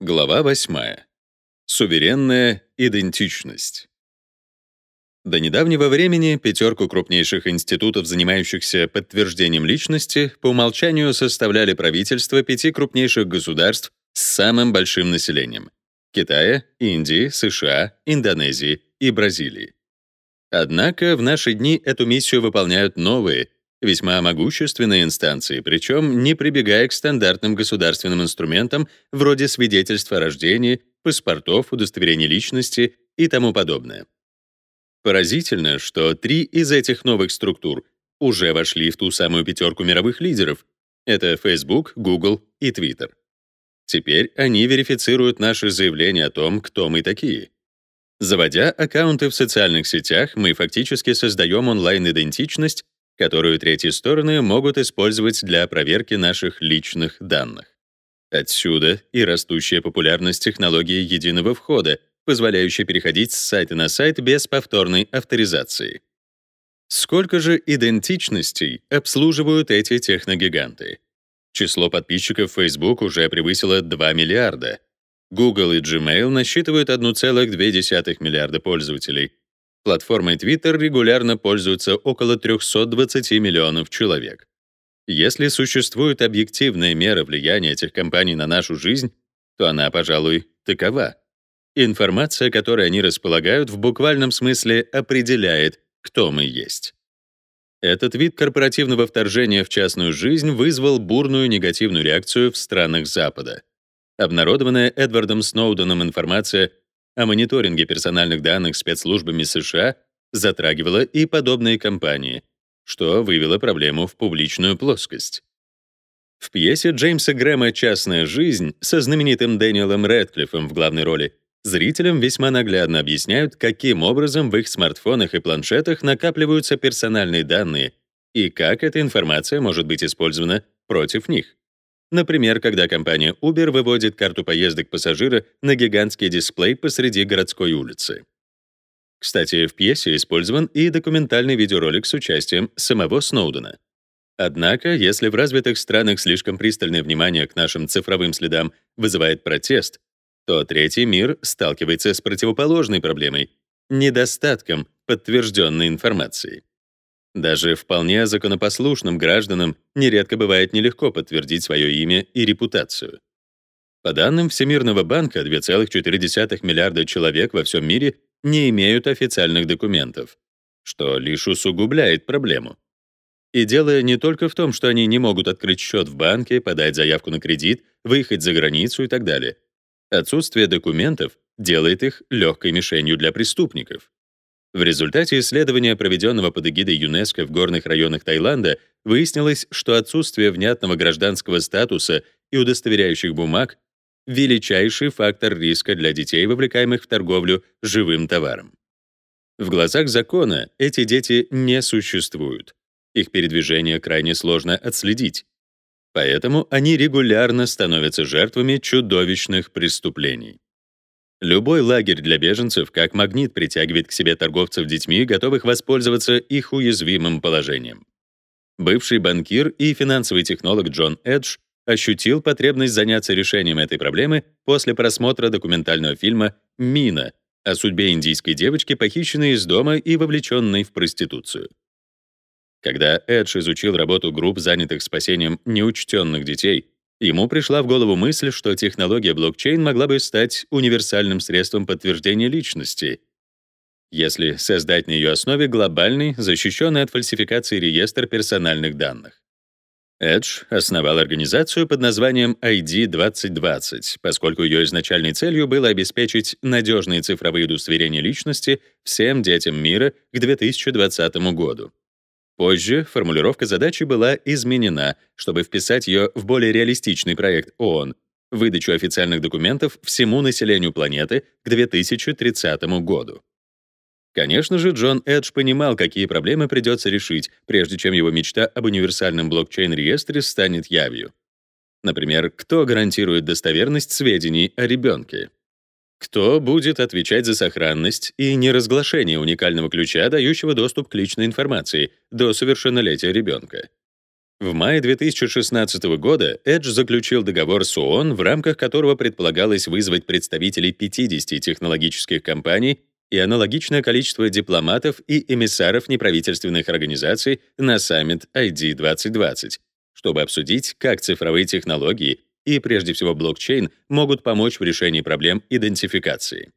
Глава 8. Суверенная идентичность. До недавнего времени пятерку крупнейших институтов, занимающихся подтверждением личности, по умолчанию составляли правительства пяти крупнейших государств с самым большим населением — Китая, Индии, США, Индонезии и Бразилии. Однако в наши дни эту миссию выполняют новые, весьма могущественные инстанции, причем не прибегая к стандартным государственным инструментам вроде свидетельства о рождении, паспортов, удостоверений личности и тому подобное. Поразительно, что три из этих новых структур уже вошли в ту самую пятерку мировых лидеров. Это Facebook, Google и Twitter. Теперь они верифицируют наши заявления о том, кто мы такие. Заводя аккаунты в социальных сетях, мы фактически создаем онлайн-идентичность, которую третьи стороны могут использовать для проверки наших личных данных. Отсюда и растущая популярность технологии единого входа, позволяющей переходить с сайта на сайт без повторной авторизации. Сколько же идентичностей обслуживают эти техногиганты? Число подписчиков Facebook уже превысило 2 миллиарда. Google и Gmail насчитывают 1,2 миллиарда пользователей, Платформой Twitter регулярно пользуются около 320 миллионов человек. Если существует объективная мера влияния этих компаний на нашу жизнь, то она, пожалуй, такова. Информация, которой они располагают, в буквальном смысле определяет, кто мы есть. Этот вид корпоративного вторжения в частную жизнь вызвал бурную негативную реакцию в странах Запада. Обнародованная Эдвардом Сноуденом информация о мониторинге персональных данных спецслужбами США затрагивала и подобные компании, что вывело проблему в публичную плоскость. В пьесе Джеймса Грэма «Частная жизнь» со знаменитым Дэниелом Рэдклиффом в главной роли зрителям весьма наглядно объясняют, каким образом в их смартфонах и планшетах накапливаются персональные данные и как эта информация может быть использована против них. Например, когда компания Uber выводит карту поездок пассажира на гигантский дисплей посреди городской улицы. Кстати, в пьесе использован и документальный видеоролик с участием самого Сноудена. Однако, если в развитых странах слишком пристальное внимание к нашим цифровым следам вызывает протест, то третий мир сталкивается с противоположной проблемой — недостатком подтвержденной информации. Даже вполне законопослушным гражданам нередко бывает нелегко подтвердить свое имя и репутацию. По данным Всемирного банка, 2,4 миллиарда человек во всем мире не имеют официальных документов, что лишь усугубляет проблему. И дело не только в том, что они не могут открыть счет в банке, подать заявку на кредит, выехать за границу и так далее. Отсутствие документов делает их легкой мишенью для преступников. В результате исследования, проведенного под эгидой ЮНЕСКО в горных районах Таиланда, выяснилось, что отсутствие внятного гражданского статуса и удостоверяющих бумаг — величайший фактор риска для детей, вовлекаемых в торговлю живым товаром. В глазах закона эти дети не существуют. Их передвижение крайне сложно отследить. Поэтому они регулярно становятся жертвами чудовищных преступлений. Любой лагерь для беженцев как магнит притягивает к себе торговцев детьми, готовых воспользоваться их уязвимым положением. Бывший банкир и финансовый технолог Джон Эдж ощутил потребность заняться решением этой проблемы после просмотра документального фильма «Мина» о судьбе индийской девочки, похищенной из дома и вовлеченной в проституцию. Когда Эдж изучил работу групп, занятых спасением неучтенных детей, Ему пришла в голову мысль, что технология блокчейн могла бы стать универсальным средством подтверждения личности, если создать на ее основе глобальный, защищенный от фальсификации реестр персональных данных. Edge основал организацию под названием ID 2020, поскольку ее изначальной целью было обеспечить надежные цифровые удостоверения личности всем детям мира к 2020 году. Позже формулировка задачи была изменена, чтобы вписать ее в более реалистичный проект ООН — выдачу официальных документов всему населению планеты к 2030 году. Конечно же, Джон Эдж понимал, какие проблемы придется решить, прежде чем его мечта об универсальном блокчейн-реестре станет явью. Например, кто гарантирует достоверность сведений о ребенке? Кто будет отвечать за сохранность и неразглашение уникального ключа, дающего доступ к личной информации до совершеннолетия ребенка? В мае 2016 года Edge заключил договор с ООН, в рамках которого предполагалось вызвать представителей 50 технологических компаний и аналогичное количество дипломатов и эмиссаров неправительственных организаций на саммит ID 2020, чтобы обсудить, как цифровые технологии и, прежде всего, блокчейн могут помочь в решении проблем идентификации.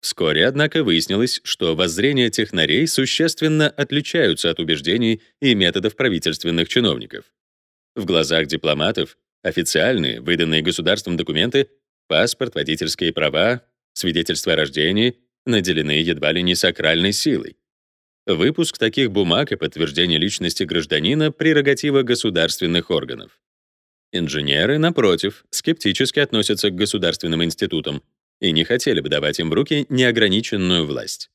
Вскоре, однако, выяснилось, что воззрения технарей существенно отличаются от убеждений и методов правительственных чиновников. В глазах дипломатов официальные, выданные государством документы, паспорт, водительские права, свидетельство о рождении наделены едва ли не сакральной силой. Выпуск таких бумаг и подтверждение личности гражданина — прерогатива государственных органов. Инженеры, напротив, скептически относятся к государственным институтам, и не хотели бы давать им в руки неограниченную власть.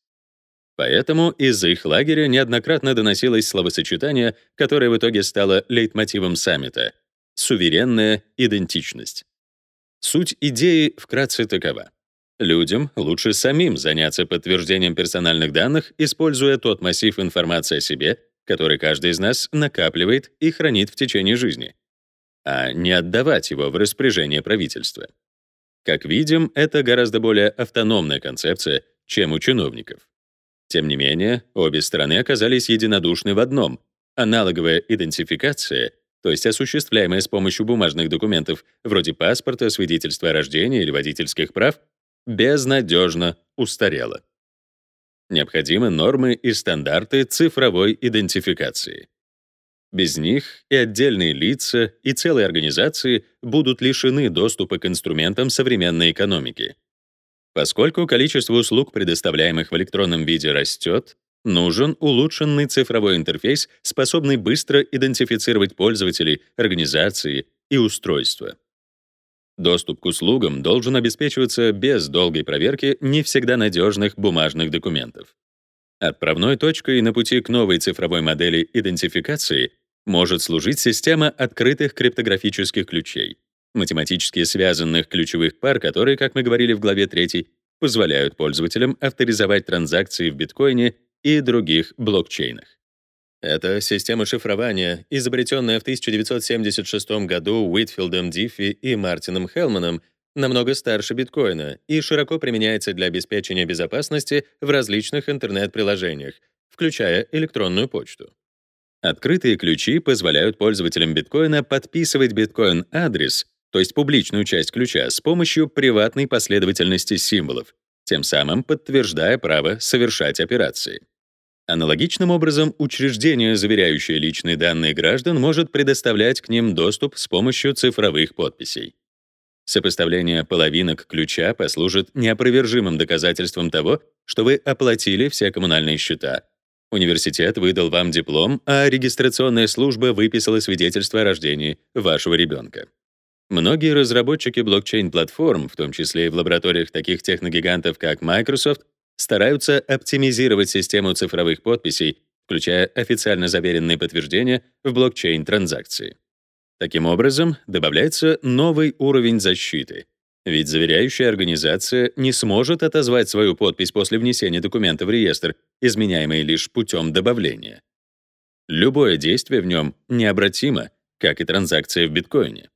Поэтому из их лагеря неоднократно доносилось словосочетание, которое в итоге стало лейтмотивом саммита — суверенная идентичность. Суть идеи вкратце такова. Людям лучше самим заняться подтверждением персональных данных, используя тот массив информации о себе, который каждый из нас накапливает и хранит в течение жизни, а не отдавать его в распоряжение правительства. Как видим, это гораздо более автономная концепция, чем у чиновников. Тем не менее, обе стороны оказались единодушны в одном. Аналоговая идентификация, то есть осуществляемая с помощью бумажных документов вроде паспорта, свидетельства о рождении или водительских прав, безнадежно устарела. Необходимы нормы и стандарты цифровой идентификации. Без них и отдельные лица, и целые организации будут лишены доступа к инструментам современной экономики. Поскольку количество услуг, предоставляемых в электронном виде, растет, нужен улучшенный цифровой интерфейс, способный быстро идентифицировать пользователей, организации и устройства. Доступ к услугам должен обеспечиваться без долгой проверки не всегда надежных бумажных документов. Отправной точкой на пути к новой цифровой модели идентификации может служить система открытых криптографических ключей, математически связанных ключевых пар, которые, как мы говорили в главе 3, позволяют пользователям авторизовать транзакции в биткоине и других блокчейнах. Эта система шифрования, изобретенная в 1976 году Уитфилдом Диффи и Мартином Хелманом, намного старше биткоина и широко применяется для обеспечения безопасности в различных интернет-приложениях, включая электронную почту. Открытые ключи позволяют пользователям биткоина подписывать биткоин-адрес, то есть публичную часть ключа, с помощью приватной последовательности символов, тем самым подтверждая право совершать операции. Аналогичным образом, учреждение, заверяющее личные данные граждан, может предоставлять к ним доступ с помощью цифровых подписей. Сопоставление половинок ключа послужит неопровержимым доказательством того, что вы оплатили все коммунальные счета, Университет выдал вам диплом, а регистрационная служба выписала свидетельство о рождении вашего ребенка. Многие разработчики блокчейн-платформ, в том числе и в лабораториях таких техногигантов, как Microsoft, стараются оптимизировать систему цифровых подписей, включая официально заверенные подтверждения в блокчейн-транзакции. Таким образом, добавляется новый уровень защиты, ведь заверяющая организация не сможет отозвать свою подпись после внесения документа в реестр, изменяемый лишь путем добавления. Любое действие в нем необратимо, как и транзакция в биткоине.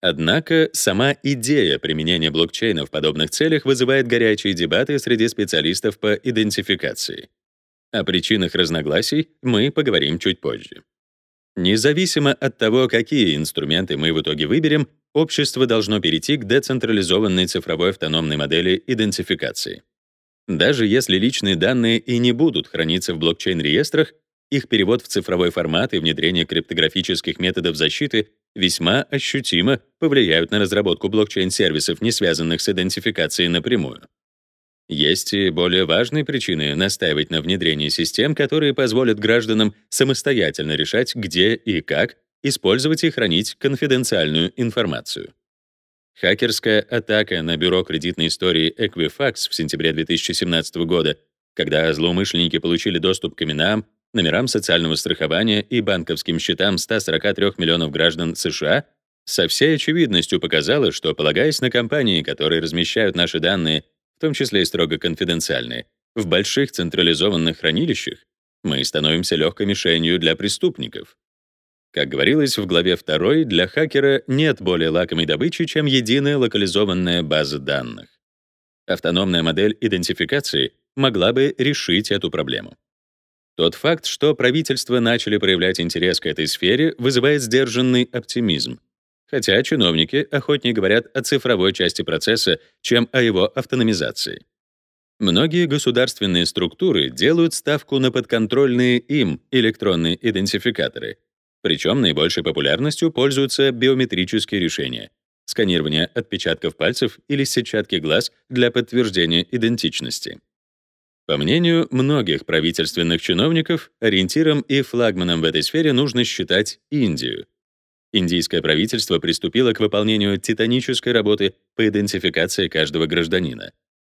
Однако сама идея применения блокчейна в подобных целях вызывает горячие дебаты среди специалистов по идентификации. О причинах разногласий мы поговорим чуть позже. Независимо от того, какие инструменты мы в итоге выберем, общество должно перейти к децентрализованной цифровой автономной модели идентификации. Даже если личные данные и не будут храниться в блокчейн-реестрах, их перевод в цифровой формат и внедрение криптографических методов защиты весьма ощутимо повлияют на разработку блокчейн-сервисов, не связанных с идентификацией напрямую. Есть и более важные причины настаивать на внедрении систем, которые позволят гражданам самостоятельно решать, где и как использовать и хранить конфиденциальную информацию. Хакерская атака на бюро кредитной истории Equifax в сентябре 2017 года, когда злоумышленники получили доступ к именам, номерам социального страхования и банковским счетам 143 миллионов граждан США, со всей очевидностью показала, что, полагаясь на компании, которые размещают наши данные, в том числе и строго конфиденциальные, в больших централизованных хранилищах, мы становимся легкой мишенью для преступников. Как говорилось в главе 2, для хакера нет более лакомой добычи, чем единая локализованная база данных. Автономная модель идентификации могла бы решить эту проблему. Тот факт, что правительства начали проявлять интерес к этой сфере, вызывает сдержанный оптимизм, хотя чиновники охотнее говорят о цифровой части процесса, чем о его автономизации. Многие государственные структуры делают ставку на подконтрольные им электронные идентификаторы, причем наибольшей популярностью пользуются биометрические решения — сканирование отпечатков пальцев или сетчатки глаз для подтверждения идентичности. По мнению многих правительственных чиновников, ориентиром и флагманом в этой сфере нужно считать Индию. Индийское правительство приступило к выполнению титанической работы по идентификации каждого гражданина.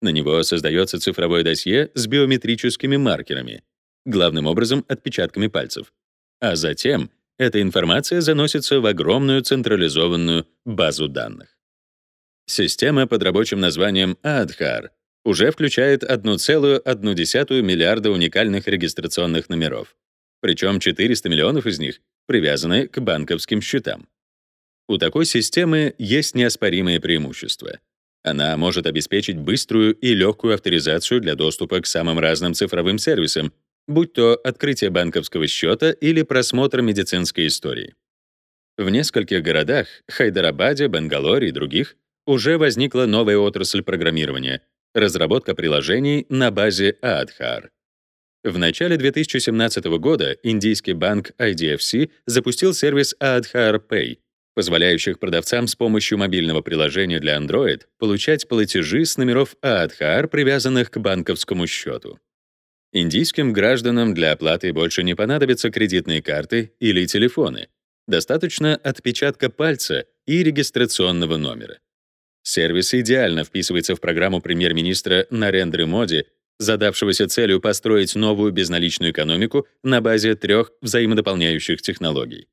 На него создается цифровое досье с биометрическими маркерами, главным образом отпечатками пальцев. А затем эта информация заносится в огромную централизованную базу данных. Система под рабочим названием Aadhaar уже включает 1,1 миллиарда уникальных регистрационных номеров. Причем 400 миллионов из них привязаны к банковским счетам. У такой системы есть неоспоримые преимущества. Она может обеспечить быструю и легкую авторизацию для доступа к самым разным цифровым сервисам, будь то открытие банковского счета или просмотр медицинской истории. В нескольких городах — Хайдарабаде, Бангалоре и других — уже возникла новая отрасль программирования разработка приложений на базе Aadhaar. В начале 2017 года индийский банк IDFC запустил сервис Aadhaar Pay, позволяющих продавцам с помощью мобильного приложения для Android получать платежи с номеров Aadhaar, привязанных к банковскому счету. Индийским гражданам для оплаты больше не понадобятся кредитные карты или телефоны. Достаточно отпечатка пальца и регистрационного номера. Сервис идеально вписывается в программу премьер-министра Нарендры Моди, задавшегося целью построить новую безналичную экономику на базе трех взаимодополняющих технологий.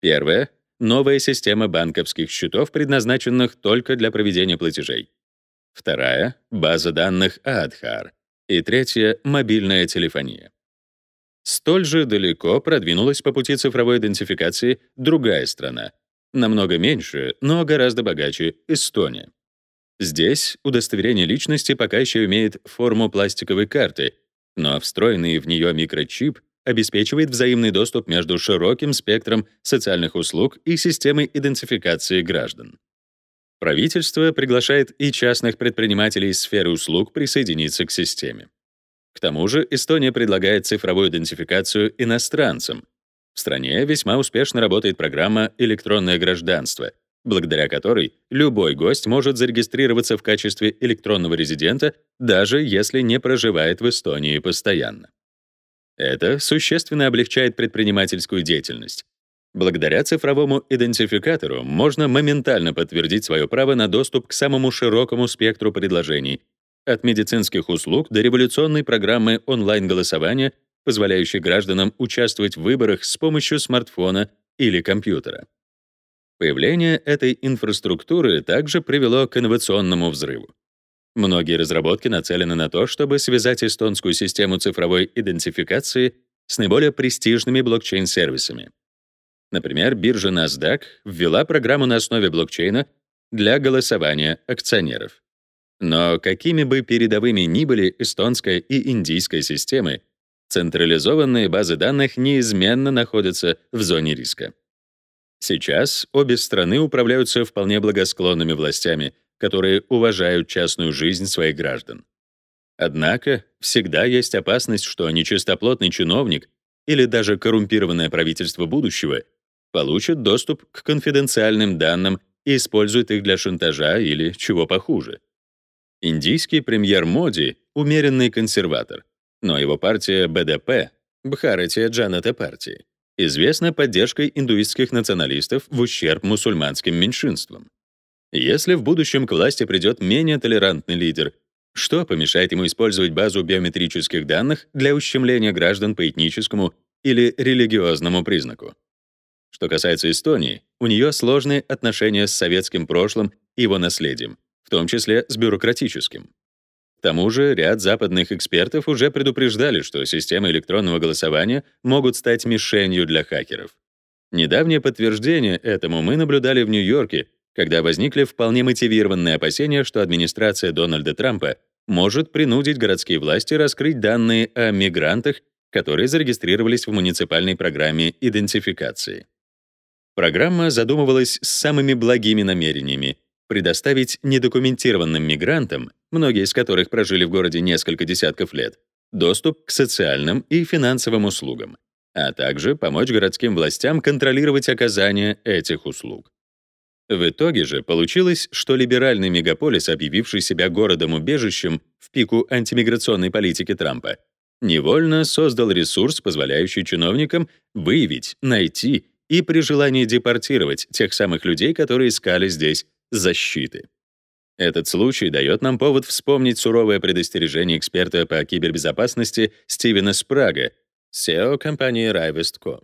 Первое — новая система банковских счетов, предназначенных только для проведения платежей. Вторая — база данных Aadhaar. И третья — мобильная телефония. Столь же далеко продвинулась по пути цифровой идентификации другая страна намного меньше, но гораздо богаче Эстония. Здесь удостоверение личности пока еще имеет форму пластиковой карты, но встроенный в нее микрочип обеспечивает взаимный доступ между широким спектром социальных услуг и системой идентификации граждан. Правительство приглашает и частных предпринимателей из сферы услуг присоединиться к системе. К тому же Эстония предлагает цифровую идентификацию иностранцам, в стране весьма успешно работает программа «Электронное гражданство», благодаря которой любой гость может зарегистрироваться в качестве электронного резидента, даже если не проживает в Эстонии постоянно. Это существенно облегчает предпринимательскую деятельность. Благодаря цифровому идентификатору можно моментально подтвердить свое право на доступ к самому широкому спектру предложений, от медицинских услуг до революционной программы онлайн-голосования позволяющий гражданам участвовать в выборах с помощью смартфона или компьютера. Появление этой инфраструктуры также привело к инновационному взрыву. Многие разработки нацелены на то, чтобы связать эстонскую систему цифровой идентификации с наиболее престижными блокчейн-сервисами. Например, биржа NASDAQ ввела программу на основе блокчейна для голосования акционеров. Но какими бы передовыми ни были эстонская и индийская системы, Централизованные базы данных неизменно находятся в зоне риска. Сейчас обе страны управляются вполне благосклонными властями, которые уважают частную жизнь своих граждан. Однако всегда есть опасность, что нечистоплотный чиновник или даже коррумпированное правительство будущего получит доступ к конфиденциальным данным и использует их для шантажа или чего похуже. Индийский премьер Моди — умеренный консерватор, но его партия БДП, Бхаратия Джаната партии, известна поддержкой индуистских националистов в ущерб мусульманским меньшинствам. Если в будущем к власти придет менее толерантный лидер, что помешает ему использовать базу биометрических данных для ущемления граждан по этническому или религиозному признаку? Что касается Эстонии, у нее сложные отношения с советским прошлым и его наследием, в том числе с бюрократическим. К тому же ряд западных экспертов уже предупреждали, что системы электронного голосования могут стать мишенью для хакеров. Недавнее подтверждение этому мы наблюдали в Нью-Йорке, когда возникли вполне мотивированные опасения, что администрация Дональда Трампа может принудить городские власти раскрыть данные о мигрантах, которые зарегистрировались в муниципальной программе идентификации. Программа задумывалась с самыми благими намерениями предоставить недокументированным мигрантам, многие из которых прожили в городе несколько десятков лет, доступ к социальным и финансовым услугам, а также помочь городским властям контролировать оказание этих услуг. В итоге же получилось, что либеральный мегаполис, объявивший себя городом-убежищем в пику антимиграционной политики Трампа, невольно создал ресурс, позволяющий чиновникам выявить, найти и при желании депортировать тех самых людей, которые искали здесь защиты. Этот случай дает нам повод вспомнить суровое предостережение эксперта по кибербезопасности Стивена Спрага, SEO компании Rivest.co.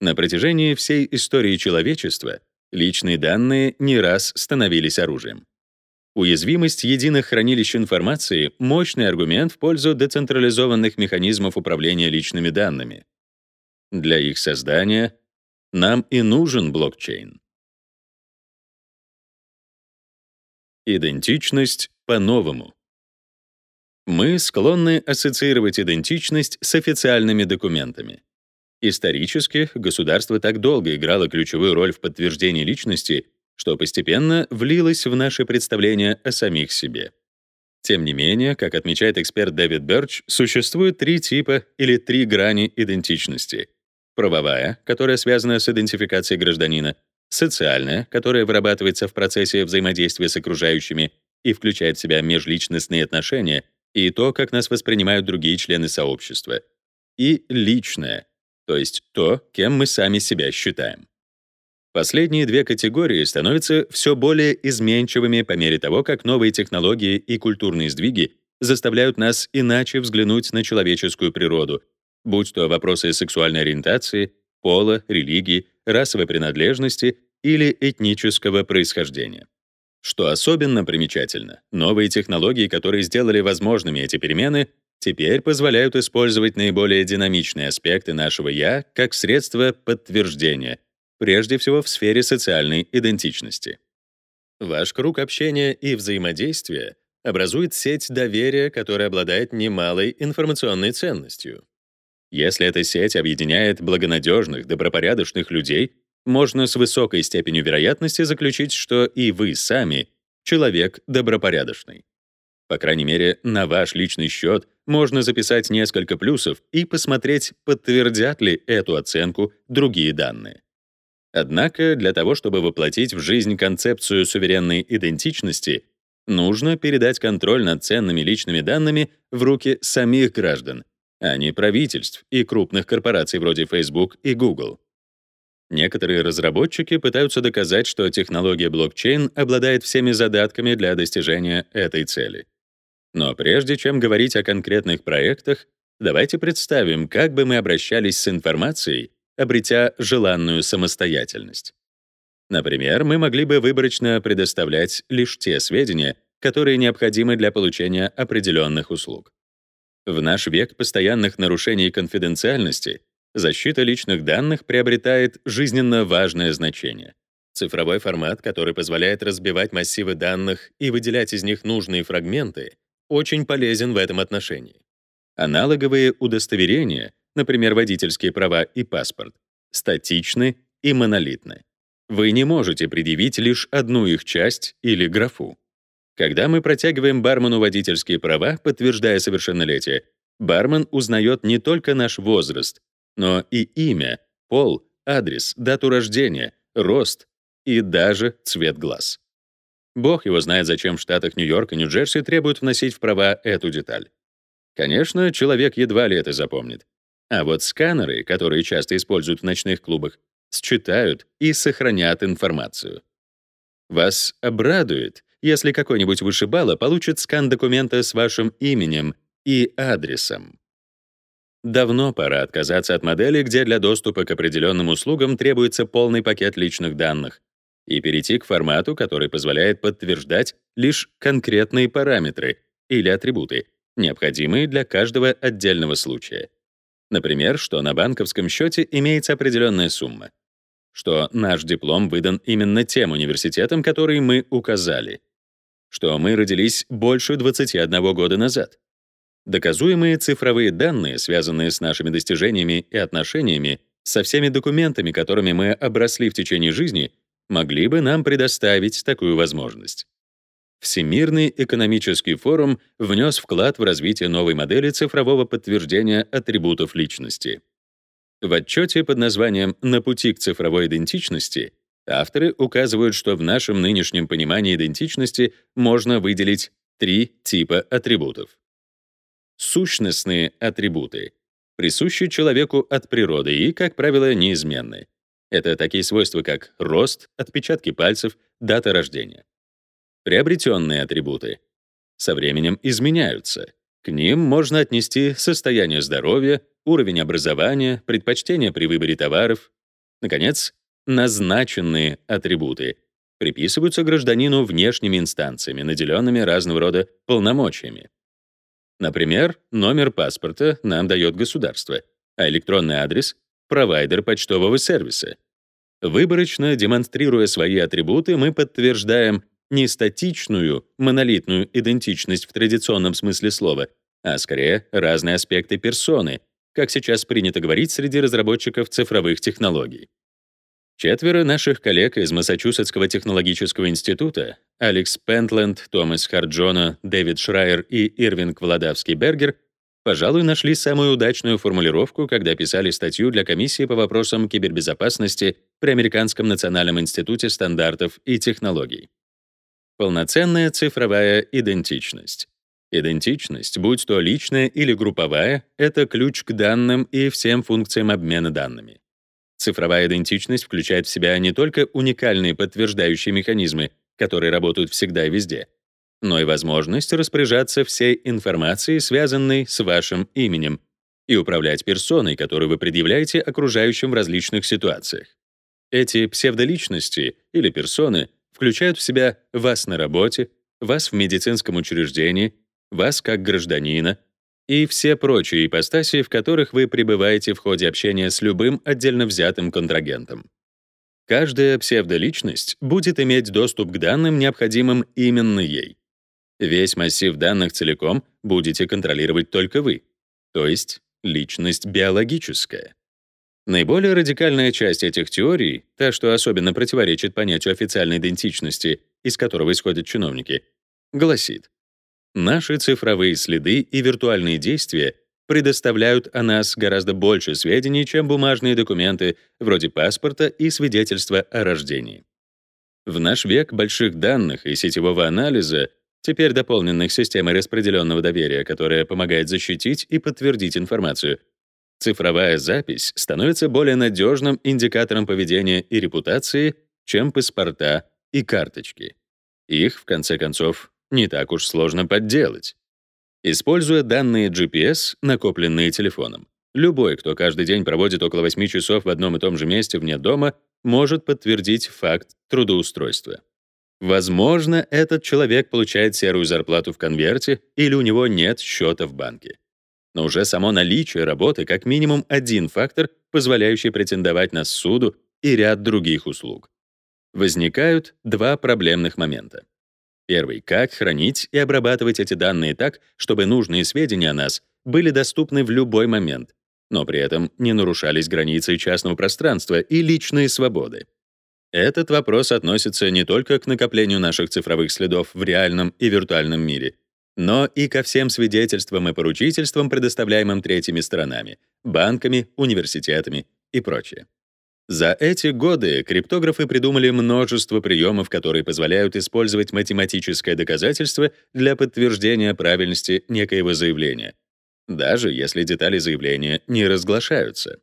На протяжении всей истории человечества личные данные не раз становились оружием. Уязвимость единых хранилищ информации — мощный аргумент в пользу децентрализованных механизмов управления личными данными. Для их создания нам и нужен блокчейн. Идентичность по-новому. Мы склонны ассоциировать идентичность с официальными документами. Исторически государство так долго играло ключевую роль в подтверждении личности, что постепенно влилось в наши представления о самих себе. Тем не менее, как отмечает эксперт Дэвид Берч, существует три типа или три грани идентичности. Правовая, которая связана с идентификацией гражданина, социальная, которая вырабатывается в процессе взаимодействия с окружающими и включает в себя межличностные отношения и то, как нас воспринимают другие члены сообщества, и личная, то есть то, кем мы сами себя считаем. Последние две категории становятся все более изменчивыми по мере того, как новые технологии и культурные сдвиги заставляют нас иначе взглянуть на человеческую природу, будь то вопросы сексуальной ориентации, пола, религии, расовой принадлежности или этнического происхождения. Что особенно примечательно, новые технологии, которые сделали возможными эти перемены, теперь позволяют использовать наиболее динамичные аспекты нашего «я» как средство подтверждения, прежде всего в сфере социальной идентичности. Ваш круг общения и взаимодействия образует сеть доверия, которая обладает немалой информационной ценностью. Если эта сеть объединяет благонадежных, добропорядочных людей, можно с высокой степенью вероятности заключить, что и вы сами человек добропорядочный. По крайней мере, на ваш личный счет можно записать несколько плюсов и посмотреть, подтвердят ли эту оценку другие данные. Однако для того, чтобы воплотить в жизнь концепцию суверенной идентичности, нужно передать контроль над ценными личными данными в руки самих граждан, а не правительств и крупных корпораций вроде Facebook и Google. Некоторые разработчики пытаются доказать, что технология блокчейн обладает всеми задатками для достижения этой цели. Но прежде чем говорить о конкретных проектах, давайте представим, как бы мы обращались с информацией, обретя желанную самостоятельность. Например, мы могли бы выборочно предоставлять лишь те сведения, которые необходимы для получения определенных услуг. В наш век постоянных нарушений конфиденциальности защита личных данных приобретает жизненно важное значение. Цифровой формат, который позволяет разбивать массивы данных и выделять из них нужные фрагменты, очень полезен в этом отношении. Аналоговые удостоверения, например, водительские права и паспорт, статичны и монолитны. Вы не можете предъявить лишь одну их часть или графу. Когда мы протягиваем бармену водительские права, подтверждая совершеннолетие, бармен узнает не только наш возраст, но и имя, пол, адрес, дату рождения, рост и даже цвет глаз. Бог его знает, зачем в штатах Нью-Йорк и Нью-Джерси требуют вносить в права эту деталь. Конечно, человек едва ли это запомнит. А вот сканеры, которые часто используют в ночных клубах, считают и сохранят информацию. Вас обрадует, если какой-нибудь вышибала получит скан документа с вашим именем и адресом. Давно пора отказаться от модели, где для доступа к определенным услугам требуется полный пакет личных данных, и перейти к формату, который позволяет подтверждать лишь конкретные параметры или атрибуты, необходимые для каждого отдельного случая. Например, что на банковском счете имеется определенная сумма. что наш диплом выдан именно тем университетом, который мы указали, что мы родились больше 21 года назад. Доказуемые цифровые данные, связанные с нашими достижениями и отношениями, со всеми документами, которыми мы обросли в течение жизни, могли бы нам предоставить такую возможность. Всемирный экономический форум внес вклад в развитие новой модели цифрового подтверждения атрибутов личности. В отчете под названием «На пути к цифровой идентичности» авторы указывают, что в нашем нынешнем понимании идентичности можно выделить три типа атрибутов. Сущностные атрибуты присущи человеку от природы и, как правило, неизменны. Это такие свойства, как рост, отпечатки пальцев, дата рождения. Приобретенные атрибуты со временем изменяются. К ним можно отнести состояние здоровья, уровень образования, предпочтения при выборе товаров. Наконец, назначенные атрибуты приписываются гражданину внешними инстанциями, наделенными разного рода полномочиями. Например, номер паспорта нам дает государство, а электронный адрес — провайдер почтового сервиса. Выборочно демонстрируя свои атрибуты, мы подтверждаем не статичную, монолитную идентичность в традиционном смысле слова, а скорее разные аспекты персоны, как сейчас принято говорить среди разработчиков цифровых технологий. Четверо наших коллег из Массачусетского технологического института Алекс Пентленд, Томас Харджона, Дэвид Шрайер и Ирвинг Владавский-Бергер пожалуй, нашли самую удачную формулировку, когда писали статью для комиссии по вопросам кибербезопасности при Американском национальном институте стандартов и технологий. Полноценная цифровая идентичность. Идентичность, будь то личная или групповая, это ключ к данным и всем функциям обмена данными. Цифровая идентичность включает в себя не только уникальные подтверждающие механизмы, которые работают всегда и везде, но и возможность распоряжаться всей информацией, связанной с вашим именем, и управлять персоной, которую вы предъявляете окружающим в различных ситуациях. Эти псевдоличности или персоны включают в себя вас на работе, вас в медицинском учреждении, вас как гражданина и все прочие ипостаси, в которых вы пребываете в ходе общения с любым отдельно взятым контрагентом. Каждая псевдоличность будет иметь доступ к данным, необходимым именно ей. Весь массив данных целиком будете контролировать только вы, то есть личность биологическая. Наиболее радикальная часть этих теорий, та, что особенно противоречит понятию официальной идентичности, из которого исходят чиновники, гласит, наши цифровые следы и виртуальные действия предоставляют о нас гораздо больше сведений, чем бумажные документы вроде паспорта и свидетельства о рождении. В наш век больших данных и сетевого анализа, теперь дополненных системой распределенного доверия, которая помогает защитить и подтвердить информацию, Цифровая запись становится более надежным индикатором поведения и репутации, чем паспорта и карточки. Их, в конце концов, не так уж сложно подделать. Используя данные GPS, накопленные телефоном, любой, кто каждый день проводит около 8 часов в одном и том же месте вне дома, может подтвердить факт трудоустройства. Возможно, этот человек получает серую зарплату в конверте или у него нет счета в банке но уже само наличие работы как минимум один фактор, позволяющий претендовать на суду и ряд других услуг. Возникают два проблемных момента. Первый — как хранить и обрабатывать эти данные так, чтобы нужные сведения о нас были доступны в любой момент, но при этом не нарушались границы частного пространства и личные свободы. Этот вопрос относится не только к накоплению наших цифровых следов в реальном и виртуальном мире, но и ко всем свидетельствам и поручительствам, предоставляемым третьими сторонами, банками, университетами и прочее. За эти годы криптографы придумали множество приемов, которые позволяют использовать математическое доказательство для подтверждения правильности некоего заявления, даже если детали заявления не разглашаются.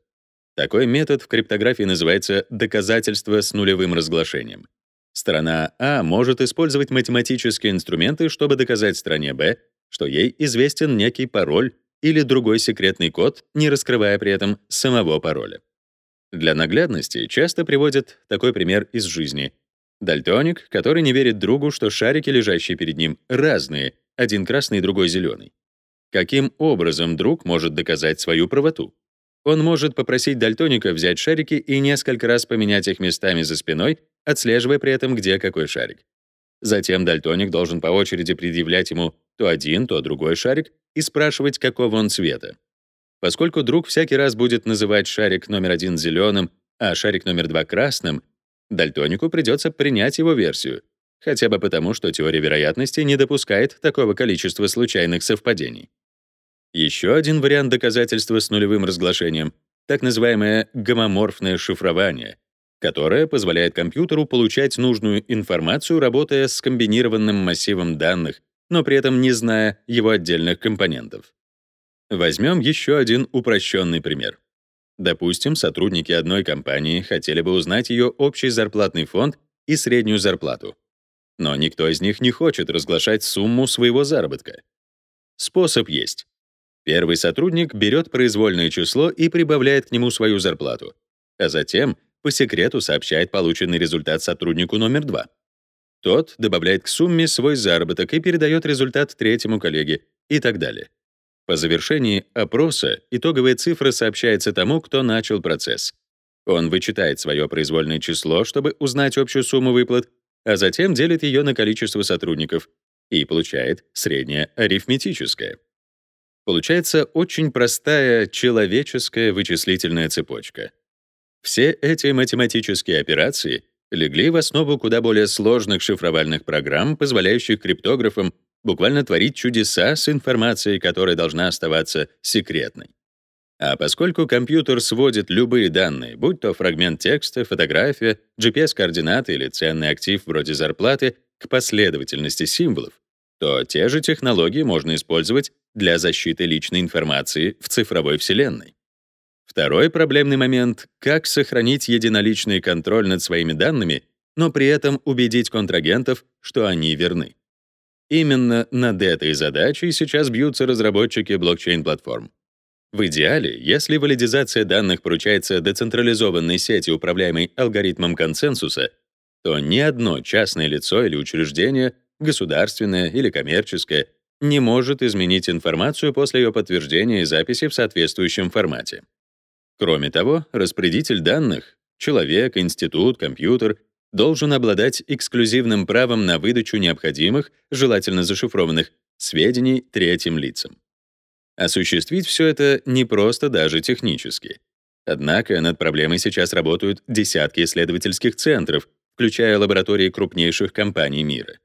Такой метод в криптографии называется доказательство с нулевым разглашением. Сторона А может использовать математические инструменты, чтобы доказать стороне Б, что ей известен некий пароль или другой секретный код, не раскрывая при этом самого пароля. Для наглядности часто приводят такой пример из жизни. Дальтоник, который не верит другу, что шарики, лежащие перед ним, разные, один красный, другой зеленый. Каким образом друг может доказать свою правоту? Он может попросить дальтоника взять шарики и несколько раз поменять их местами за спиной, отслеживая при этом, где какой шарик. Затем дальтоник должен по очереди предъявлять ему то один, то другой шарик и спрашивать, какого он цвета. Поскольку друг всякий раз будет называть шарик номер один зеленым, а шарик номер два красным, дальтонику придется принять его версию, хотя бы потому, что теория вероятности не допускает такого количества случайных совпадений. Еще один вариант доказательства с нулевым разглашением — так называемое гомоморфное шифрование, которое позволяет компьютеру получать нужную информацию, работая с комбинированным массивом данных, но при этом не зная его отдельных компонентов. Возьмем еще один упрощенный пример. Допустим, сотрудники одной компании хотели бы узнать ее общий зарплатный фонд и среднюю зарплату. Но никто из них не хочет разглашать сумму своего заработка. Способ есть. Первый сотрудник берет произвольное число и прибавляет к нему свою зарплату, а затем по секрету сообщает полученный результат сотруднику номер два. Тот добавляет к сумме свой заработок и передает результат третьему коллеге и так далее. По завершении опроса итоговая цифра сообщается тому, кто начал процесс. Он вычитает свое произвольное число, чтобы узнать общую сумму выплат, а затем делит ее на количество сотрудников и получает среднее арифметическое. Получается очень простая человеческая вычислительная цепочка. Все эти математические операции легли в основу куда более сложных шифровальных программ, позволяющих криптографам буквально творить чудеса с информацией, которая должна оставаться секретной. А поскольку компьютер сводит любые данные, будь то фрагмент текста, фотография, GPS-координаты или ценный актив вроде зарплаты, к последовательности символов, то те же технологии можно использовать для защиты личной информации в цифровой вселенной. Второй проблемный момент — как сохранить единоличный контроль над своими данными, но при этом убедить контрагентов, что они верны. Именно над этой задачей сейчас бьются разработчики блокчейн-платформ. В идеале, если валидизация данных поручается децентрализованной сети, управляемой алгоритмом консенсуса, то ни одно частное лицо или учреждение государственное или коммерческое, не может изменить информацию после ее подтверждения и записи в соответствующем формате. Кроме того, распорядитель данных — человек, институт, компьютер — должен обладать эксклюзивным правом на выдачу необходимых, желательно зашифрованных, сведений третьим лицам. Осуществить все это непросто даже технически. Однако над проблемой сейчас работают десятки исследовательских центров, включая лаборатории крупнейших компаний мира.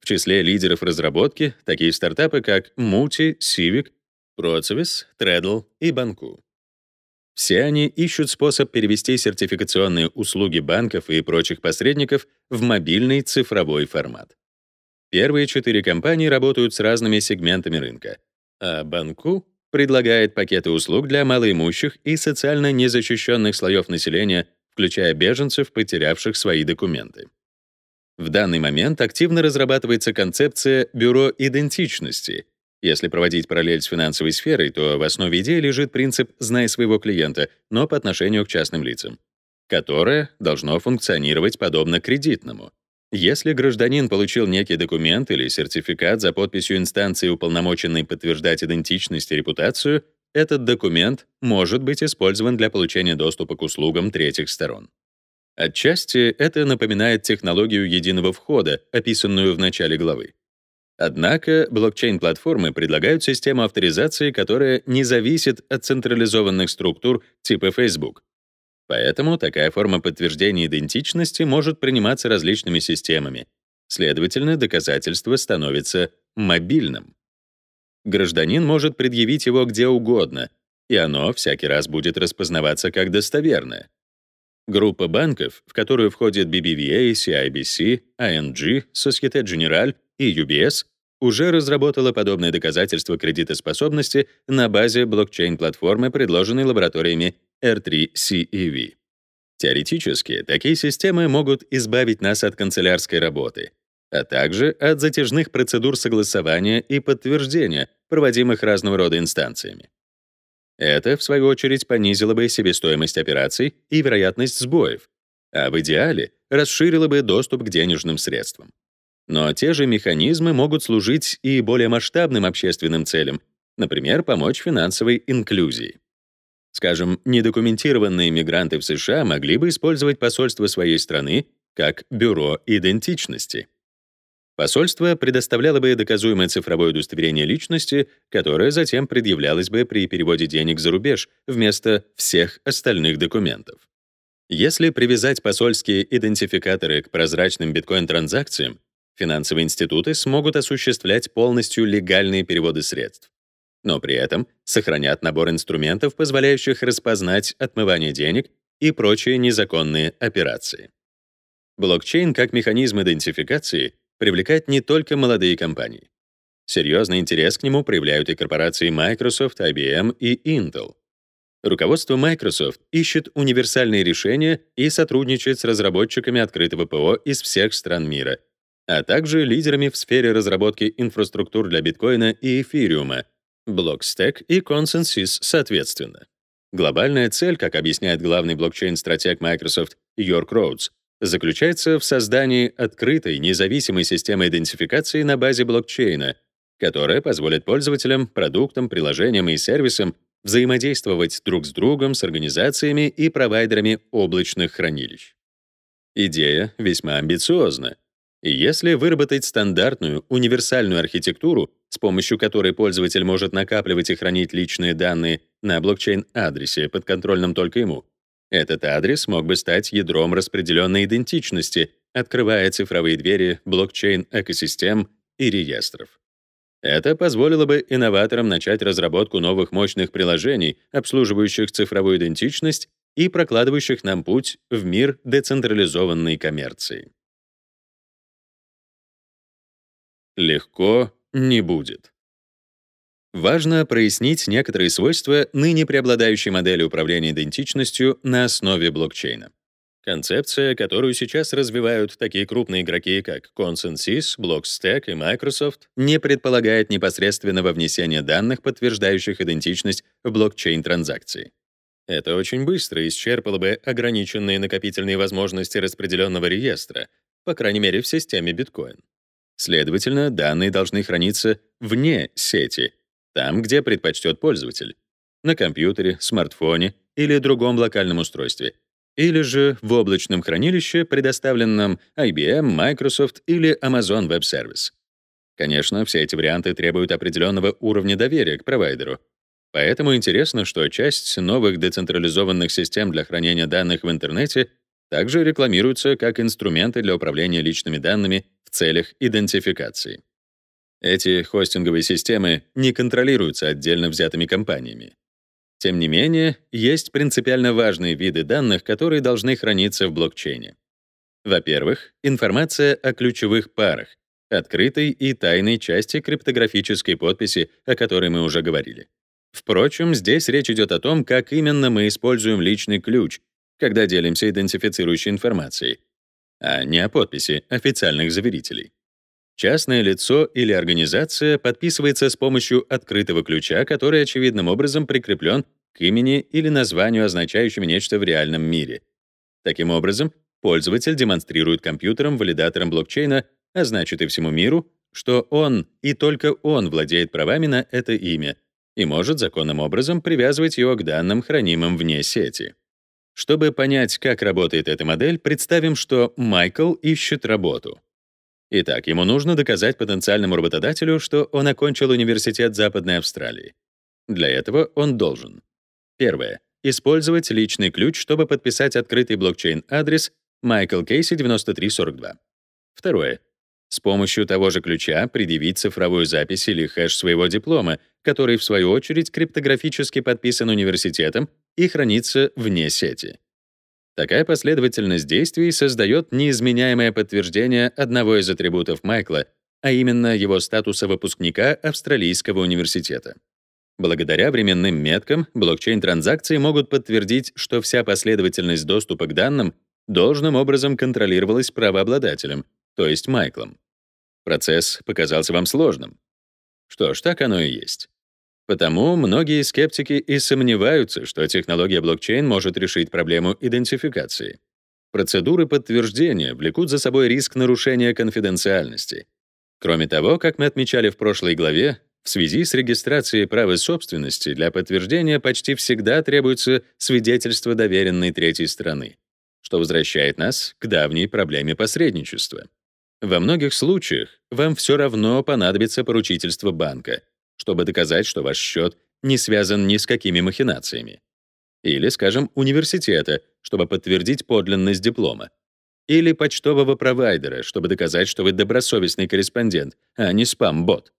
В числе лидеров разработки такие стартапы, как Muti, Civic, Procevis, Treadle и Banku. Все они ищут способ перевести сертификационные услуги банков и прочих посредников в мобильный цифровой формат. Первые четыре компании работают с разными сегментами рынка, а Банку предлагает пакеты услуг для малоимущих и социально незащищенных слоев населения, включая беженцев, потерявших свои документы. В данный момент активно разрабатывается концепция бюро идентичности. Если проводить параллель с финансовой сферой, то в основе идеи лежит принцип «знай своего клиента», но по отношению к частным лицам, которое должно функционировать подобно кредитному. Если гражданин получил некий документ или сертификат за подписью инстанции, уполномоченной подтверждать идентичность и репутацию, этот документ может быть использован для получения доступа к услугам третьих сторон. Отчасти это напоминает технологию единого входа, описанную в начале главы. Однако блокчейн-платформы предлагают систему авторизации, которая не зависит от централизованных структур типа Facebook. Поэтому такая форма подтверждения идентичности может приниматься различными системами. Следовательно, доказательство становится мобильным. Гражданин может предъявить его где угодно, и оно всякий раз будет распознаваться как достоверное. Группа банков, в которую входят BBVA, CIBC, ING, Societe Generale и UBS, уже разработала подобное доказательство кредитоспособности на базе блокчейн-платформы, предложенной лабораториями R3CEV. Теоретически, такие системы могут избавить нас от канцелярской работы, а также от затяжных процедур согласования и подтверждения, проводимых разного рода инстанциями. Это, в свою очередь, понизило бы себестоимость операций и вероятность сбоев, а в идеале расширило бы доступ к денежным средствам. Но те же механизмы могут служить и более масштабным общественным целям, например, помочь финансовой инклюзии. Скажем, недокументированные мигранты в США могли бы использовать посольство своей страны как бюро идентичности. Посольство предоставляло бы доказуемое цифровое удостоверение личности, которое затем предъявлялось бы при переводе денег за рубеж вместо всех остальных документов. Если привязать посольские идентификаторы к прозрачным биткоин-транзакциям, финансовые институты смогут осуществлять полностью легальные переводы средств, но при этом сохранят набор инструментов, позволяющих распознать отмывание денег и прочие незаконные операции. Блокчейн как механизм идентификации привлекает не только молодые компании. Серьезный интерес к нему проявляют и корпорации Microsoft, IBM и Intel. Руководство Microsoft ищет универсальные решения и сотрудничает с разработчиками открытого ПО из всех стран мира, а также лидерами в сфере разработки инфраструктур для биткоина и эфириума, Blockstack и Consensus соответственно. Глобальная цель, как объясняет главный блокчейн-стратег Microsoft Йорк Роудс, заключается в создании открытой, независимой системы идентификации на базе блокчейна, которая позволит пользователям, продуктам, приложениям и сервисам взаимодействовать друг с другом, с организациями и провайдерами облачных хранилищ. Идея весьма амбициозна. Если выработать стандартную, универсальную архитектуру, с помощью которой пользователь может накапливать и хранить личные данные на блокчейн-адресе, подконтрольном только ему, этот адрес мог бы стать ядром распределенной идентичности, открывая цифровые двери блокчейн-экосистем и реестров. Это позволило бы инноваторам начать разработку новых мощных приложений, обслуживающих цифровую идентичность и прокладывающих нам путь в мир децентрализованной коммерции. Легко не будет. Важно прояснить некоторые свойства ныне преобладающей модели управления идентичностью на основе блокчейна. Концепция, которую сейчас развивают такие крупные игроки, как ConsenSys, Blockstack и Microsoft, не предполагает непосредственного внесения данных, подтверждающих идентичность в блокчейн-транзакции. Это очень быстро исчерпало бы ограниченные накопительные возможности распределенного реестра, по крайней мере, в системе биткоин. Следовательно, данные должны храниться вне сети, там, где предпочтет пользователь, на компьютере, смартфоне или другом локальном устройстве, или же в облачном хранилище, предоставленном IBM, Microsoft или Amazon Web Service. Конечно, все эти варианты требуют определенного уровня доверия к провайдеру. Поэтому интересно, что часть новых децентрализованных систем для хранения данных в интернете также рекламируются как инструменты для управления личными данными в целях идентификации. Эти хостинговые системы не контролируются отдельно взятыми компаниями. Тем не менее, есть принципиально важные виды данных, которые должны храниться в блокчейне. Во-первых, информация о ключевых парах, открытой и тайной части криптографической подписи, о которой мы уже говорили. Впрочем, здесь речь идет о том, как именно мы используем личный ключ, когда делимся идентифицирующей информацией, а не о подписи официальных заверителей. Частное лицо или организация подписывается с помощью открытого ключа, который очевидным образом прикреплен к имени или названию, означающему нечто в реальном мире. Таким образом, пользователь демонстрирует компьютерам-валидаторам блокчейна, а значит и всему миру, что он и только он владеет правами на это имя и может законным образом привязывать его к данным, хранимым вне сети. Чтобы понять, как работает эта модель, представим, что Майкл ищет работу. Итак, ему нужно доказать потенциальному работодателю, что он окончил университет Западной Австралии. Для этого он должен. Первое. Использовать личный ключ, чтобы подписать открытый блокчейн-адрес Michael Casey 9342. Второе. С помощью того же ключа предъявить цифровую запись или хэш своего диплома, который, в свою очередь, криптографически подписан университетом и хранится вне сети. Такая последовательность действий создает неизменяемое подтверждение одного из атрибутов Майкла, а именно его статуса выпускника Австралийского университета. Благодаря временным меткам блокчейн-транзакции могут подтвердить, что вся последовательность доступа к данным должным образом контролировалась правообладателем, то есть Майклом. Процесс показался вам сложным. Что ж, так оно и есть. Потому многие скептики и сомневаются, что технология блокчейн может решить проблему идентификации. Процедуры подтверждения влекут за собой риск нарушения конфиденциальности. Кроме того, как мы отмечали в прошлой главе, В связи с регистрацией права собственности для подтверждения почти всегда требуется свидетельство доверенной третьей страны, что возвращает нас к давней проблеме посредничества. Во многих случаях вам все равно понадобится поручительство банка, чтобы доказать, что ваш счет не связан ни с какими махинациями. Или, скажем, университета, чтобы подтвердить подлинность диплома. Или почтового провайдера, чтобы доказать, что вы добросовестный корреспондент, а не спам-бот.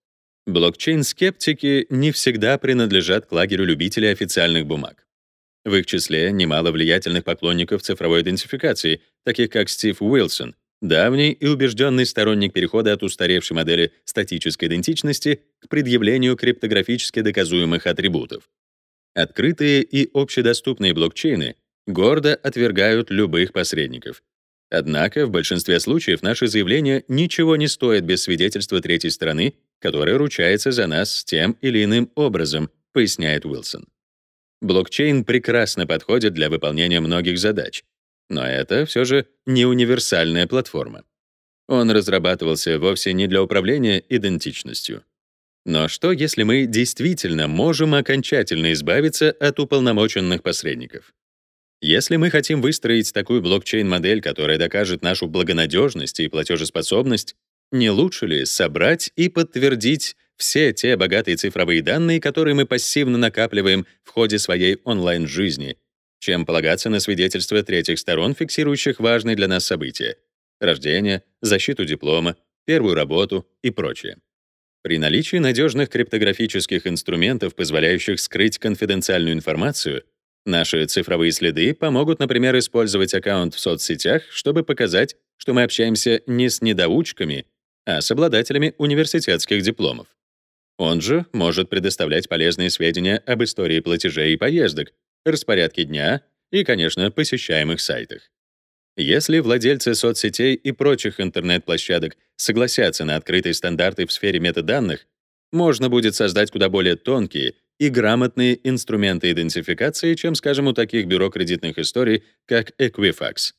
Блокчейн-скептики не всегда принадлежат к лагерю любителей официальных бумаг. В их числе немало влиятельных поклонников цифровой идентификации, таких как Стив Уилсон, давний и убежденный сторонник перехода от устаревшей модели статической идентичности к предъявлению криптографически доказуемых атрибутов. Открытые и общедоступные блокчейны гордо отвергают любых посредников. Однако в большинстве случаев наши заявления ничего не стоят без свидетельства третьей стороны, которая ручается за нас тем или иным образом, поясняет Уилсон. Блокчейн прекрасно подходит для выполнения многих задач, но это все же не универсальная платформа. Он разрабатывался вовсе не для управления идентичностью. Но что, если мы действительно можем окончательно избавиться от уполномоченных посредников? Если мы хотим выстроить такую блокчейн-модель, которая докажет нашу благонадежность и платежеспособность, не лучше ли собрать и подтвердить все те богатые цифровые данные, которые мы пассивно накапливаем в ходе своей онлайн-жизни, чем полагаться на свидетельства третьих сторон, фиксирующих важные для нас события — рождение, защиту диплома, первую работу и прочее. При наличии надежных криптографических инструментов, позволяющих скрыть конфиденциальную информацию, наши цифровые следы помогут, например, использовать аккаунт в соцсетях, чтобы показать, что мы общаемся не с недоучками, а с обладателями университетских дипломов. Он же может предоставлять полезные сведения об истории платежей и поездок, распорядке дня и, конечно, посещаемых сайтах. Если владельцы соцсетей и прочих интернет-площадок согласятся на открытые стандарты в сфере метаданных, можно будет создать куда более тонкие и грамотные инструменты идентификации, чем, скажем, у таких бюро кредитных историй, как Equifax.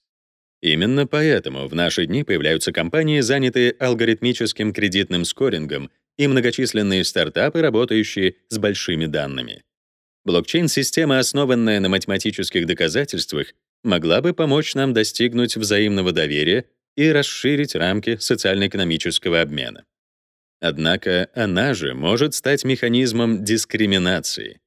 Именно поэтому в наши дни появляются компании, занятые алгоритмическим кредитным скорингом, и многочисленные стартапы, работающие с большими данными. Блокчейн-система, основанная на математических доказательствах, могла бы помочь нам достигнуть взаимного доверия и расширить рамки социально-экономического обмена. Однако она же может стать механизмом дискриминации.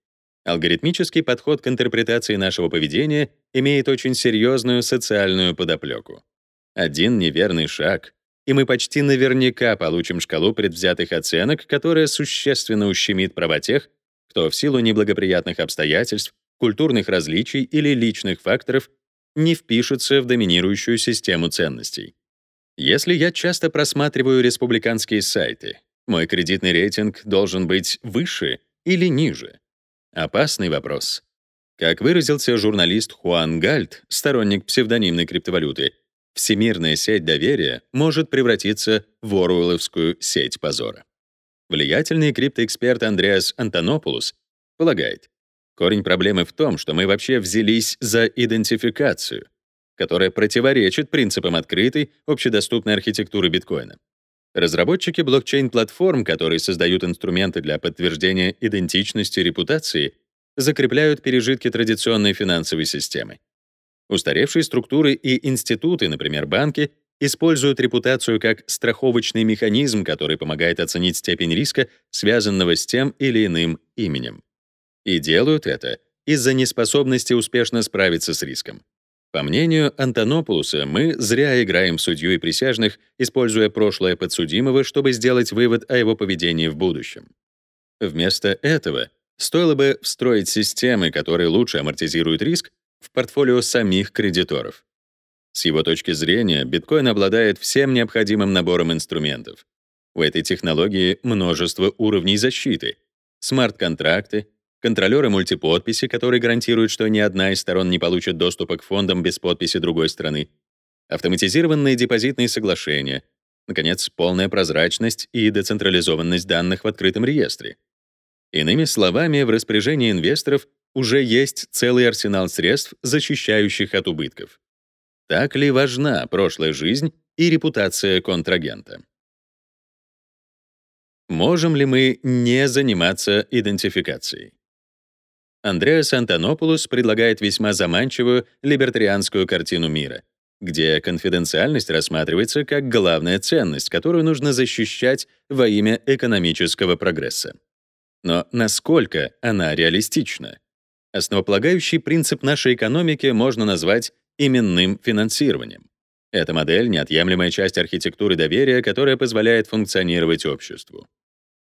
Алгоритмический подход к интерпретации нашего поведения имеет очень серьезную социальную подоплеку. Один неверный шаг, и мы почти наверняка получим шкалу предвзятых оценок, которая существенно ущемит права тех, кто в силу неблагоприятных обстоятельств, культурных различий или личных факторов не впишется в доминирующую систему ценностей. Если я часто просматриваю республиканские сайты, мой кредитный рейтинг должен быть выше или ниже? Опасный вопрос. Как выразился журналист Хуан Гальт, сторонник псевдонимной криптовалюты, всемирная сеть доверия может превратиться в Оруэлловскую сеть позора. Влиятельный криптоэксперт Андреас Антонопулос полагает, корень проблемы в том, что мы вообще взялись за идентификацию, которая противоречит принципам открытой, общедоступной архитектуры биткоина. Разработчики блокчейн-платформ, которые создают инструменты для подтверждения идентичности репутации, закрепляют пережитки традиционной финансовой системы. Устаревшие структуры и институты, например, банки, используют репутацию как страховочный механизм, который помогает оценить степень риска, связанного с тем или иным именем. И делают это из-за неспособности успешно справиться с риском. По мнению Антонопулуса, мы зря играем судью и присяжных, используя прошлое подсудимого, чтобы сделать вывод о его поведении в будущем. Вместо этого стоило бы встроить системы, которые лучше амортизируют риск, в портфолио самих кредиторов. С его точки зрения, биткоин обладает всем необходимым набором инструментов. У этой технологии множество уровней защиты. Смарт-контракты, контролеры мультиподписи, которые гарантируют, что ни одна из сторон не получит доступа к фондам без подписи другой страны, автоматизированные депозитные соглашения, наконец, полная прозрачность и децентрализованность данных в открытом реестре. Иными словами, в распоряжении инвесторов уже есть целый арсенал средств, защищающих от убытков. Так ли важна прошлая жизнь и репутация контрагента? Можем ли мы не заниматься идентификацией? Андреас Антонопулос предлагает весьма заманчивую либертарианскую картину мира, где конфиденциальность рассматривается как главная ценность, которую нужно защищать во имя экономического прогресса. Но насколько она реалистична? Основополагающий принцип нашей экономики можно назвать именным финансированием. Эта модель — неотъемлемая часть архитектуры доверия, которая позволяет функционировать обществу.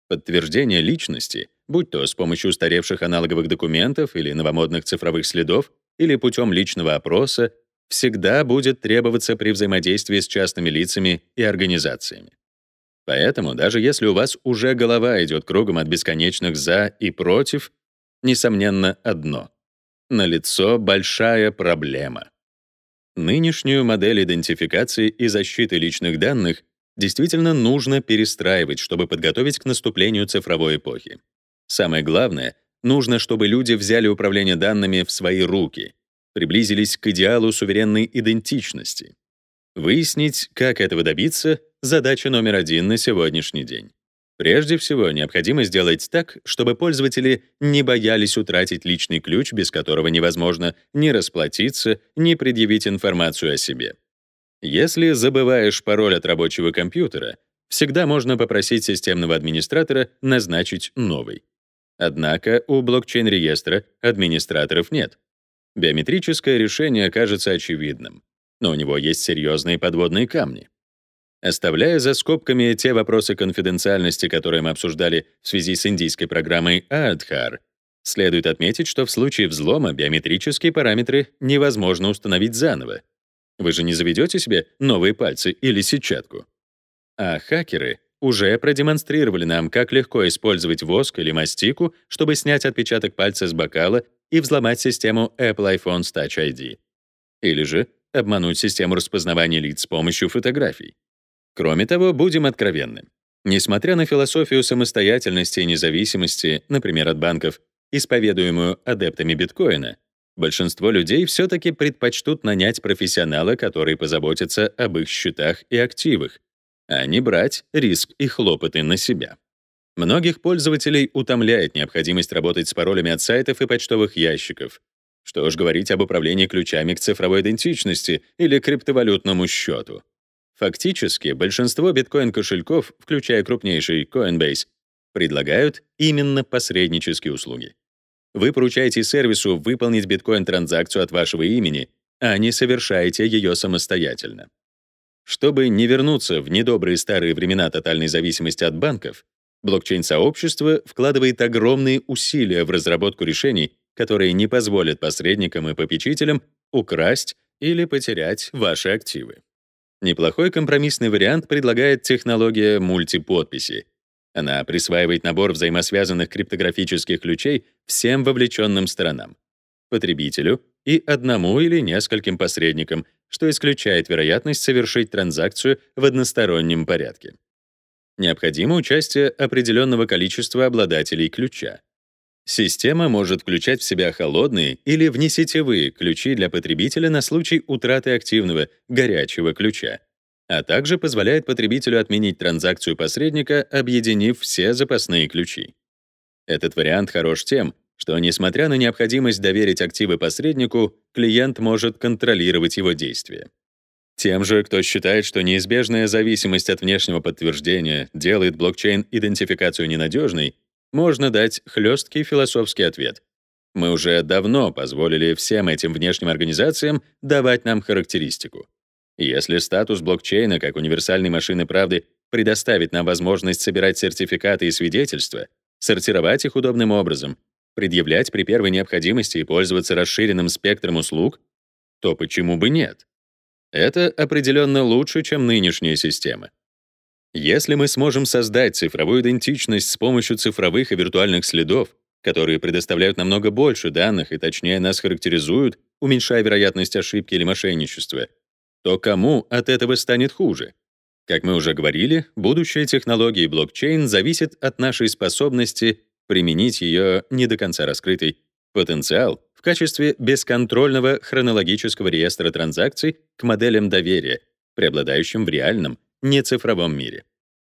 Подтверждение личности, будь то с помощью устаревших аналоговых документов или новомодных цифровых следов, или путем личного опроса, всегда будет требоваться при взаимодействии с частными лицами и организациями. Поэтому даже если у вас уже голова идет кругом от бесконечных «за» и «против», несомненно, одно — налицо большая проблема. Нынешнюю модель идентификации и защиты личных данных действительно нужно перестраивать, чтобы подготовить к наступлению цифровой эпохи. Самое главное, нужно, чтобы люди взяли управление данными в свои руки, приблизились к идеалу суверенной идентичности. Выяснить, как этого добиться — задача номер один на сегодняшний день. Прежде всего, необходимо сделать так, чтобы пользователи не боялись утратить личный ключ, без которого невозможно ни расплатиться, ни предъявить информацию о себе. Если забываешь пароль от рабочего компьютера, всегда можно попросить системного администратора назначить новый. Однако у блокчейн-реестра администраторов нет. Биометрическое решение кажется очевидным, но у него есть серьезные подводные камни. Оставляя за скобками те вопросы конфиденциальности, которые мы обсуждали в связи с индийской программой Aadhaar, следует отметить, что в случае взлома биометрические параметры невозможно установить заново. Вы же не заведете себе новые пальцы или сетчатку. А хакеры уже продемонстрировали нам, как легко использовать воск или мастику, чтобы снять отпечаток пальца с бокала и взломать систему Apple iPhone Touch ID. Или же обмануть систему распознавания лиц с помощью фотографий. Кроме того, будем откровенны. Несмотря на философию самостоятельности и независимости, например, от банков, исповедуемую адептами биткоина, большинство людей все-таки предпочтут нанять профессионала, который позаботится об их счетах и активах, а не брать риск и хлопоты на себя. Многих пользователей утомляет необходимость работать с паролями от сайтов и почтовых ящиков. Что уж говорить об управлении ключами к цифровой идентичности или криптовалютному счету. Фактически, большинство биткоин-кошельков, включая крупнейший Coinbase, предлагают именно посреднические услуги. Вы поручаете сервису выполнить биткоин-транзакцию от вашего имени, а не совершаете ее самостоятельно. Чтобы не вернуться в недобрые старые времена тотальной зависимости от банков, блокчейн-сообщество вкладывает огромные усилия в разработку решений, которые не позволят посредникам и попечителям украсть или потерять ваши активы. Неплохой компромиссный вариант предлагает технология мультиподписи. Она присваивает набор взаимосвязанных криптографических ключей всем вовлеченным сторонам — потребителю и одному или нескольким посредникам, что исключает вероятность совершить транзакцию в одностороннем порядке. Необходимо участие определенного количества обладателей ключа. Система может включать в себя холодные или внесетевые ключи для потребителя на случай утраты активного, горячего ключа, а также позволяет потребителю отменить транзакцию посредника, объединив все запасные ключи. Этот вариант хорош тем, что, несмотря на необходимость доверить активы посреднику, клиент может контролировать его действия. Тем же, кто считает, что неизбежная зависимость от внешнего подтверждения делает блокчейн-идентификацию ненадежной, можно дать хлесткий философский ответ. Мы уже давно позволили всем этим внешним организациям давать нам характеристику. Если статус блокчейна как универсальной машины правды предоставит нам возможность собирать сертификаты и свидетельства, сортировать их удобным образом, предъявлять при первой необходимости и пользоваться расширенным спектром услуг, то почему бы нет? Это определенно лучше, чем нынешняя система. Если мы сможем создать цифровую идентичность с помощью цифровых и виртуальных следов, которые предоставляют намного больше данных и точнее нас характеризуют, уменьшая вероятность ошибки или мошенничества, то кому от этого станет хуже? Как мы уже говорили, будущее технологии блокчейн зависит от нашей способности применить ее не до конца раскрытый потенциал в качестве бесконтрольного хронологического реестра транзакций к моделям доверия, преобладающим в реальном, не цифровом мире.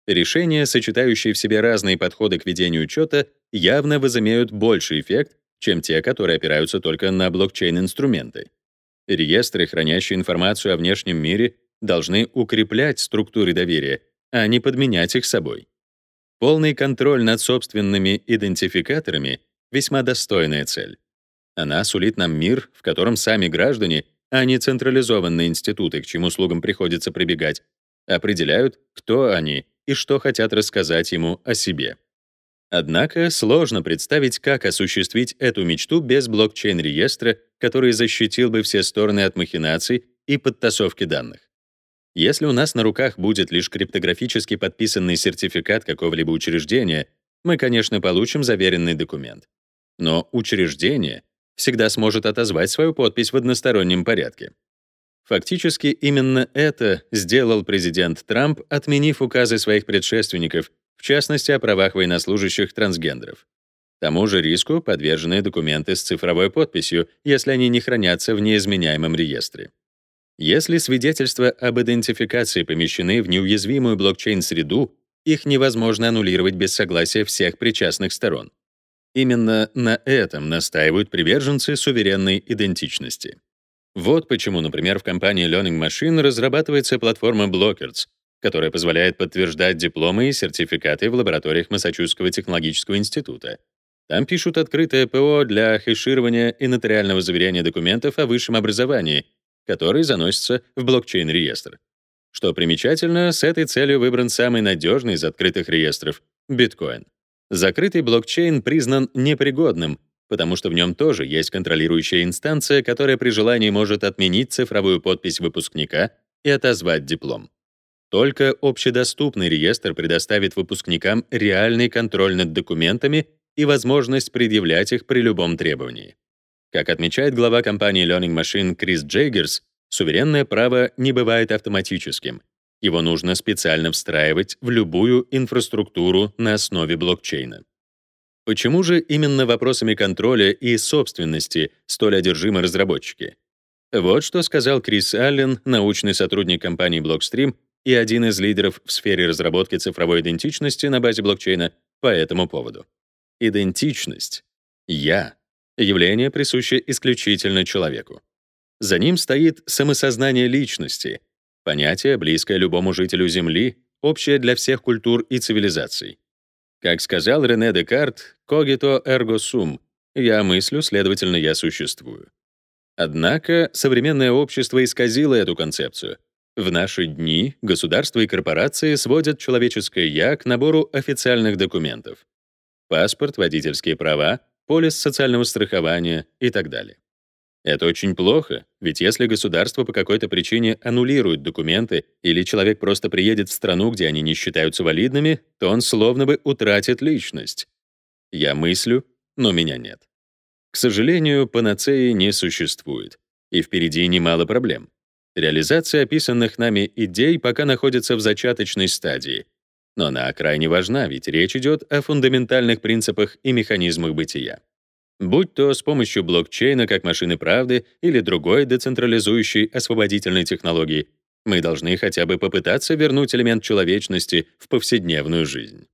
Решения, сочетающие в себе разные подходы к ведению учета, явно возымеют больший эффект, чем те, которые опираются только на блокчейн-инструменты. Реестры, хранящие информацию о внешнем мире, должны укреплять структуры доверия, а не подменять их собой. Полный контроль над собственными идентификаторами — весьма достойная цель. Она сулит нам мир, в котором сами граждане, а не централизованные институты, к чьим услугам приходится прибегать, определяют, кто они и что хотят рассказать ему о себе. Однако сложно представить, как осуществить эту мечту без блокчейн-реестра, который защитил бы все стороны от махинаций и подтасовки данных. Если у нас на руках будет лишь криптографически подписанный сертификат какого-либо учреждения, мы, конечно, получим заверенный документ. Но учреждение всегда сможет отозвать свою подпись в одностороннем порядке. Фактически именно это сделал президент Трамп, отменив указы своих предшественников, в частности о правах военнослужащих трансгендеров. Тому же риску подвержены документы с цифровой подписью, если они не хранятся в неизменяемом реестре. Если свидетельства об идентификации помещены в неуязвимую блокчейн-среду, их невозможно аннулировать без согласия всех причастных сторон. Именно на этом настаивают приверженцы суверенной идентичности. Вот почему, например, в компании Learning Machine разрабатывается платформа Blockers, которая позволяет подтверждать дипломы и сертификаты в лабораториях Массачусетского технологического института. Там пишут открытое ПО для хеширования и нотариального заверения документов о высшем образовании, который заносится в блокчейн-реестр. Что примечательно, с этой целью выбран самый надежный из открытых реестров — биткоин. Закрытый блокчейн признан непригодным, потому что в нем тоже есть контролирующая инстанция, которая при желании может отменить цифровую подпись выпускника и отозвать диплом. Только общедоступный реестр предоставит выпускникам реальный контроль над документами и возможность предъявлять их при любом требовании. Как отмечает глава компании Learning Machine Крис Джейгерс, суверенное право не бывает автоматическим. Его нужно специально встраивать в любую инфраструктуру на основе блокчейна. Почему же именно вопросами контроля и собственности столь одержимы разработчики? Вот что сказал Крис Аллен, научный сотрудник компании Blockstream и один из лидеров в сфере разработки цифровой идентичности на базе блокчейна по этому поводу. Идентичность — «я» — явление, присущее исключительно человеку. За ним стоит самосознание личности, понятие, близкое любому жителю Земли, общее для всех культур и цивилизаций. Как сказал Рене Декарт, «cogito ergo sum» — «я мыслю, следовательно, я существую». Однако современное общество исказило эту концепцию. В наши дни государства и корпорации сводят человеческое «я» к набору официальных документов. Паспорт, водительские права, полис социального страхования и так далее. Это очень плохо, ведь если государство по какой-то причине аннулирует документы или человек просто приедет в страну, где они не считаются валидными, то он словно бы утратит личность. Я мыслю, но меня нет. К сожалению, панацеи не существует, и впереди немало проблем. Реализация описанных нами идей пока находится в зачаточной стадии, но она крайне важна, ведь речь идет о фундаментальных принципах и механизмах бытия будь то с помощью блокчейна как машины правды или другой децентрализующей освободительной технологии, мы должны хотя бы попытаться вернуть элемент человечности в повседневную жизнь.